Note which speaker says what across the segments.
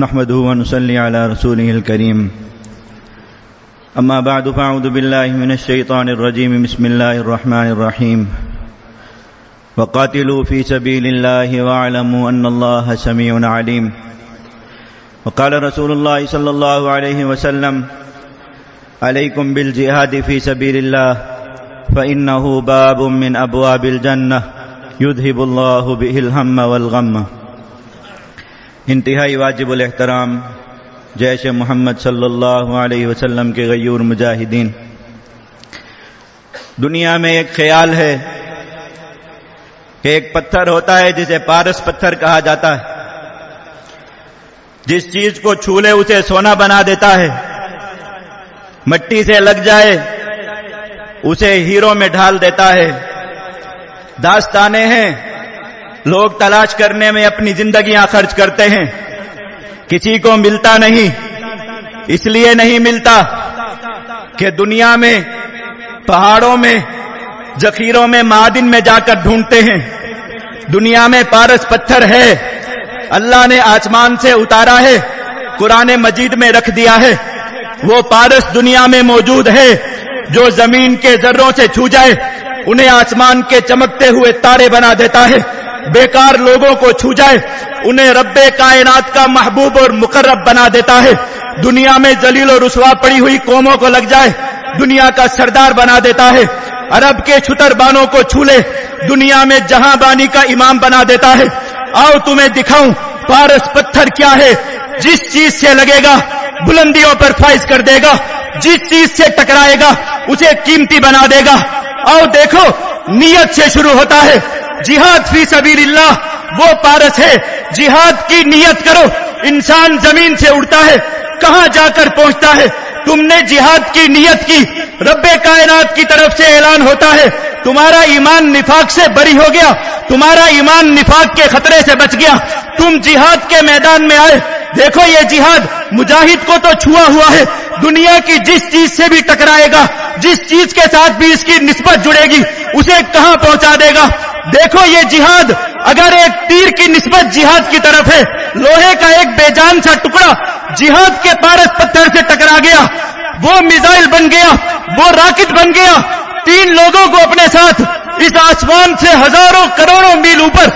Speaker 1: نحمده ونصلي على رسوله الكريم. أما بعد فأعوذ بالله من الشيطان الرجيم. بسم الله الرحمن الرحيم. وقاتلوا في سبيل الله واعلموا أن الله سميع عليم. وقال رسول الله صلى الله عليه وسلم عليكم بالجهاد في سبيل الله فإنه باب من أبواب الجنة يذهب الله به الهم والغم. انتہائی واجب الاحترام جیش محمد صلی اللہ علیہ وسلم کے غیور مجاہدین۔ دنیا میں ایک خیال ہے کہ ایک پتھر ہوتا ہے جسے پارس پتھر کہا جاتا ہے۔ جس چیز کو چھولے اسے سونا بنا دیتا ہے۔ مٹی سے لگ جائے، اسے ہیرو میں ڈھال دیتا ہے۔ داستانے ہیں۔ لوگ تلاش کرنے میں اپنی زندگیاں خرچ کرتے ہیں۔ کسی کو ملتا نہیں۔ اس لیے نہیں ملتا کہ دنیا میں، پہاڑوں میں، ذخیروں میں معدن میں جا کر ڈھونڈتے ہیں۔ دنیا میں پارس پتھر ہے۔ اللہ نے آسمان سے اتارا ہے۔ قرآن مجید میں رکھ دیا ہے۔ وہ پارس دنیا میں موجود ہے۔ جو زمین کے ذروں سے چھو جائے، انہیں آسمان کے چمکتے ہوئے تارے بنا دیتا ہے۔ بیکار لوگوں کو چھو جائے، انہیں رب کائنات کا محبوب اور مقرب بنا دیتا ہے۔ دنیا میں جلیل و رسوا پڑی ہوئی قوموں کو لگ جائے، دنیا کا سردار بنا دیتا ہے۔ عرب کے چھتر بانوں کو چھولے دنیا میں جہاں بانی کا امام بنا دیتا ہے۔ آؤ تمہیں دکھاؤں پارس پتھر کیا ہے، جس چیز سے لگے گا، بلندیوں پر فائز کر دے گا، جس چیز سے ٹکرائے گا، اسے قیمتی بنا دے گا۔ آؤ دیکھو، نیت سے شروع ہوتا ہے۔ جہاد فی سبیل اللہ وہ پارس ہے۔ جہاد کی نیت کرو، انسان زمین سے اڑتا ہے، کہاں جا کر پہنچتا ہے؟ تم نے جہاد کی نیت کی، رب کائنات کی طرف سے اعلان ہوتا ہے۔ تمہارا ایمان نفاق سے بری ہو گیا، تمہارا ایمان نفاق کے خطرے سے بچ گیا۔ تم جہاد کے میدان میں آئے۔ دیکھو یہ جہاد، مجاہد کو تو چھوا ہوا ہے۔ دنیا کی جس چیز سے بھی ٹکرائے گا، جس چیز کے ساتھ بھی اس کی نسبت جڑے گی، اسے کہاں پہنچا دے گا؟ دیکھو یہ جہاد اگر ایک تیر کی نسبت جہاد کی طرف ہے، لوہے کا ایک بے جان سا ٹکڑا جہاد کے پارس پتھر سے ٹکرا گیا، وہ میزائل بن گیا، وہ راکٹ بن گیا۔ تین لوگوں کو اپنے ساتھ اس آسمان سے ہزاروں کروڑوں میل اوپر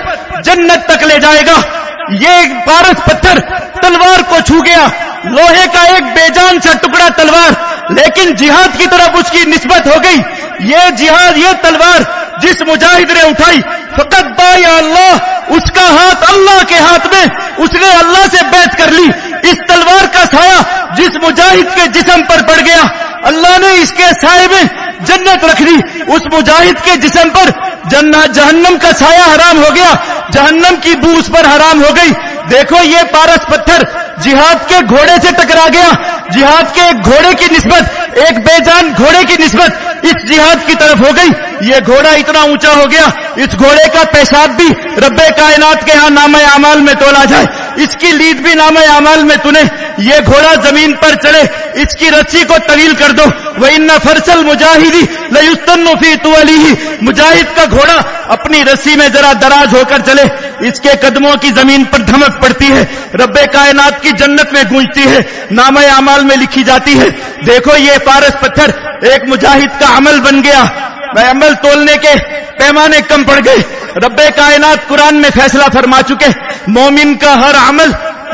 Speaker 1: جنت تک لے جائے گا۔ یہ پارس پتھر تلوار کو چھو گیا، لوہے کا ایک بے جان سا ٹکڑا تلوار۔ لیکن جہاد کی طرف اس کی نسبت ہو گئی۔ یہ جہاد، یہ تلوار جس مجاہد نے اٹھائی فقط با یا اللہ، اس کا ہاتھ اللہ کے ہاتھ میں، اس نے اللہ سے بیت کر لی، اس تلوار کا سایہ جس مجاہد کے جسم پر پڑ گیا، اللہ نے اس کے سائے میں جنت رکھ دی، اس مجاہد کے جسم پر جہنم کا سایہ حرام ہو گیا، جہنم کی بو اس پر حرام ہو گئی۔ دیکھو یہ پارس پتھر جہاد کے گھوڑے سے ٹکرا گیا، جہاد کے ایک گھوڑے کی نسبت، ایک بے جان گھوڑے کی نسبت اس جہاد کی طرف ہو گئی۔ یہ گھوڑا اتنا اونچا ہو گیا، اس گھوڑے کا پیشاب بھی رب کائنات کے ہاں نام اعمال میں تولا جائے۔ اس کی لید بھی نام اعمال میں تنے۔ یہ گھوڑا زمین پر چڑھے، اس کی رسی کو طویل کر دو۔ وہ ان فرسل مجاہدی لستنفی تو علی مجاہد کا گھوڑا اپنی رسی میں ذرا دراز ہو کر چلے۔ اس کے قدموں کی زمین پر دھمک پڑتی ہے۔ رب کائنات کی جنت میں گونجتی ہے۔ نام اعمال میں لکھی جاتی ہے۔ دیکھو یہ پارس پتھر ایک مجاہد کا عمل بن گیا۔ عمل تولنے کے، پیمانے کم پڑ گئے۔ رب کائنات قرآن میں فیصلہ فرما چکے، مومن کا ہر عمل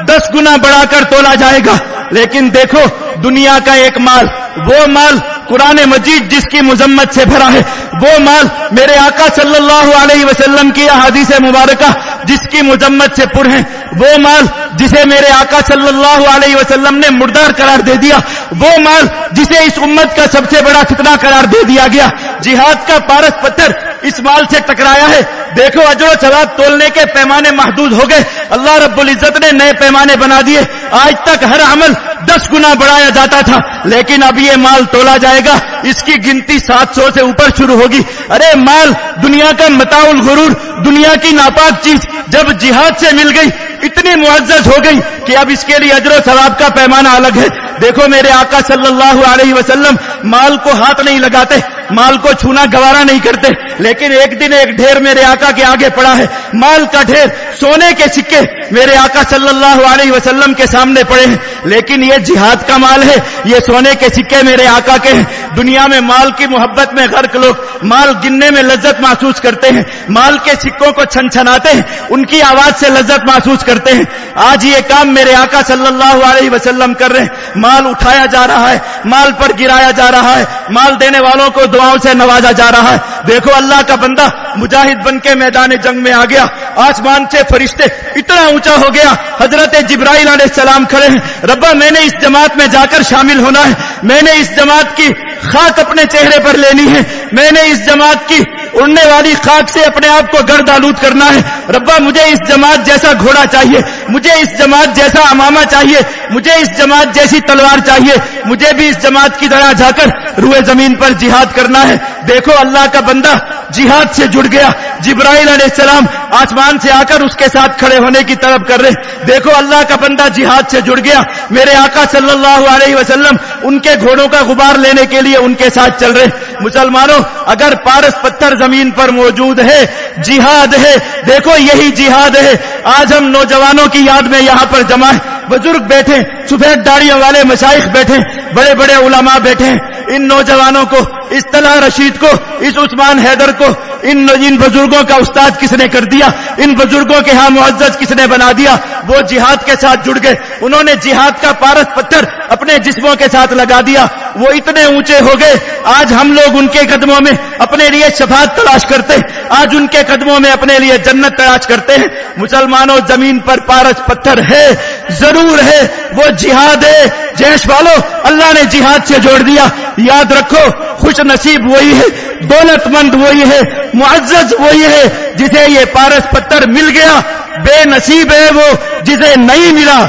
Speaker 1: دس گنا بڑھا کر تولا جائے گا۔ لیکن دیکھو، دنیا کا ایک مال، وہ مال قرآن مجید جس کی مذمت سے بھرا ہے۔ وہ مال میرے آقا صلی اللہ علیہ وسلم کی احادیث مبارکہ جس کی مذمت سے پر ہیں۔ وہ مال جسے میرے آقا صلی اللہ علیہ وسلم نے مردار قرار دے دیا۔ وہ مال جسے اس امت کا سب سے بڑا فتنہ قرار دے دیا گیا۔ جہاد کا پارس پتھر اس مال سے ٹکرایا ہے۔ دیکھو اجر و ثواب تولنے کے پیمانے محدود ہو گئے۔ اللہ رب العزت نے نئے پیمانے بنا دیے۔ آج تک ہر عمل دس گنا بڑھایا جاتا تھا۔ لیکن اب یہ مال تولا جائے گا۔ اس کی گنتی سات سو سے اوپر شروع ہوگی۔ ارے مال، دنیا کا متا الغرور، دنیا کی ناپاک چیز۔ جب جہاد سے مل گئی، اتنی معزز ہو گئی کہ اب اس کے لیے اجر و ثواب کا پیمانہ الگ ہے۔ دیکھو میرے آقا صلی اللہ علیہ وسلم مال کو ہاتھ نہیں لگاتے۔ مال کو چھونا گوارا نہیں کرتے، لیکن ایک دن ایک ڈھیر میرے آقا کے آگے پڑا ہے۔ مال کا ڈھیر سونے کے سکے میرے آقا صلی اللہ علیہ وسلم کے سامنے پڑے ہیں۔ لیکن یہ جہاد کا مال ہے، یہ سونے کے سکے میرے آقا کے ہیں۔ دنیا میں مال کی محبت میں غرق لوگ مال گننے میں لذت محسوس کرتے ہیں۔ مال کے سکوں کو چھن چھناتے ہیں، ان کی آواز سے لذت محسوس کرتے ہیں۔ آج یہ کام میرے آقا صلی اللہ علیہ وسلم کر رہے ہیں۔ مال اٹھایا جا رہا ہے، مال پر گرایا جا رہا ہے۔ مال دینے والوں کو دعاؤں سے نوازا جا رہا ہے۔ دیکھو اللہ کا بندہ مجاہد بن کے میدان جنگ میں آ گیا۔ آسمان سے فرشتے اتنا اونچا ہو گیا۔ حضرت جبرائیل علیہ السلام کھڑے ہیں۔ ربا، میں نے اس جماعت میں جا کر شامل ہونا ہے۔ میں نے اس جماعت کی خاک اپنے چہرے پر لینی ہے۔ میں نے اس جماعت کی اڑنے والی خاک سے اپنے آپ کو گرد آلود کرنا ہے۔ ربا، مجھے اس جماعت جیسا گھوڑا چاہیے۔ مجھے اس جماعت جیسا امامہ چاہیے، مجھے اس جماعت جیسی تلوار چاہیے، مجھے بھی اس جماعت کی طرح جا کر روئے زمین پر جہاد کرنا ہے۔ دیکھو اللہ کا بندہ جہاد سے جڑ گیا، جبرائیل علیہ السلام آسمان سے آ کر اس کے ساتھ کھڑے ہونے کی طرف کر رہے۔ دیکھو اللہ کا بندہ جہاد سے جڑ گیا، میرے آقا صلی اللہ علیہ وسلم ان کے گھوڑوں کا غبار لینے کے لیے ان کے ساتھ چل رہے۔ مسلمانوں، اگر پارس پتھر زمین پر موجود ہے، جہاد ہے۔ دیکھو یہی جہاد ہے۔ آج ہم نوجوانوں کی یاد میں یہاں پر جمع ہے۔ بزرگ بیٹھے، سفید داڑیوں والے مشائق بیٹھے، بڑے بڑے علماء بیٹھے۔ ان نوجوانوں کو، اس طلح رشید کو، اس عثمان حیدر کو، ان ان بزرگوں کا استاد کس نے کر دیا؟ ان بزرگوں کے ہاں معزز کس نے بنا دیا؟ وہ جہاد کے ساتھ جڑ گئے۔ انہوں نے جہاد کا پارس پتھر اپنے جسموں کے ساتھ لگا دیا۔ وہ اتنے اونچے ہو گئے۔ آج ہم لوگ ان کے قدموں میں اپنے لیے شفاعت تلاش کرتے آج ان کے قدموں میں اپنے لیے جنت تلاش کرتے ہیں۔ مسلمانوں، زمین پر پارس پتھر ہے۔ ضرور ہے۔ وہ جہاد ہے۔ جیش والو، اللہ نے جہاد سے جوڑ دیا۔ یاد رکھو، خوش نصیب وہی ہے۔ دولت مند وہی ہے۔ معزز وہی ہے۔ جسے یہ پارس پتھر مل گیا بے نصیب ہے وہ جسے نہیں ملا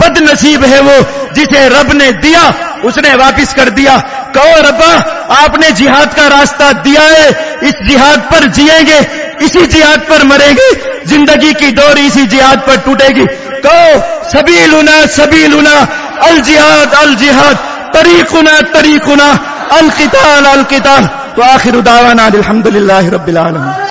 Speaker 1: بد نصیب ہے وہ جسے رب نے دیا، اس نے واپس کر دیا۔ کہو ربا، آپ نے جہاد کا راستہ دیا ہے، اس جہاد پر جیئیں گے، اسی جہاد پر مریں گے، زندگی کی دور اسی جہاد پر ٹوٹے گی۔ کہو سبھی لونا سبھی لونا الجہاد الجہاد، طریقنا طریقنا، القتال القتال۔ تو آخر دعوانا الحمد للہ رب العالمين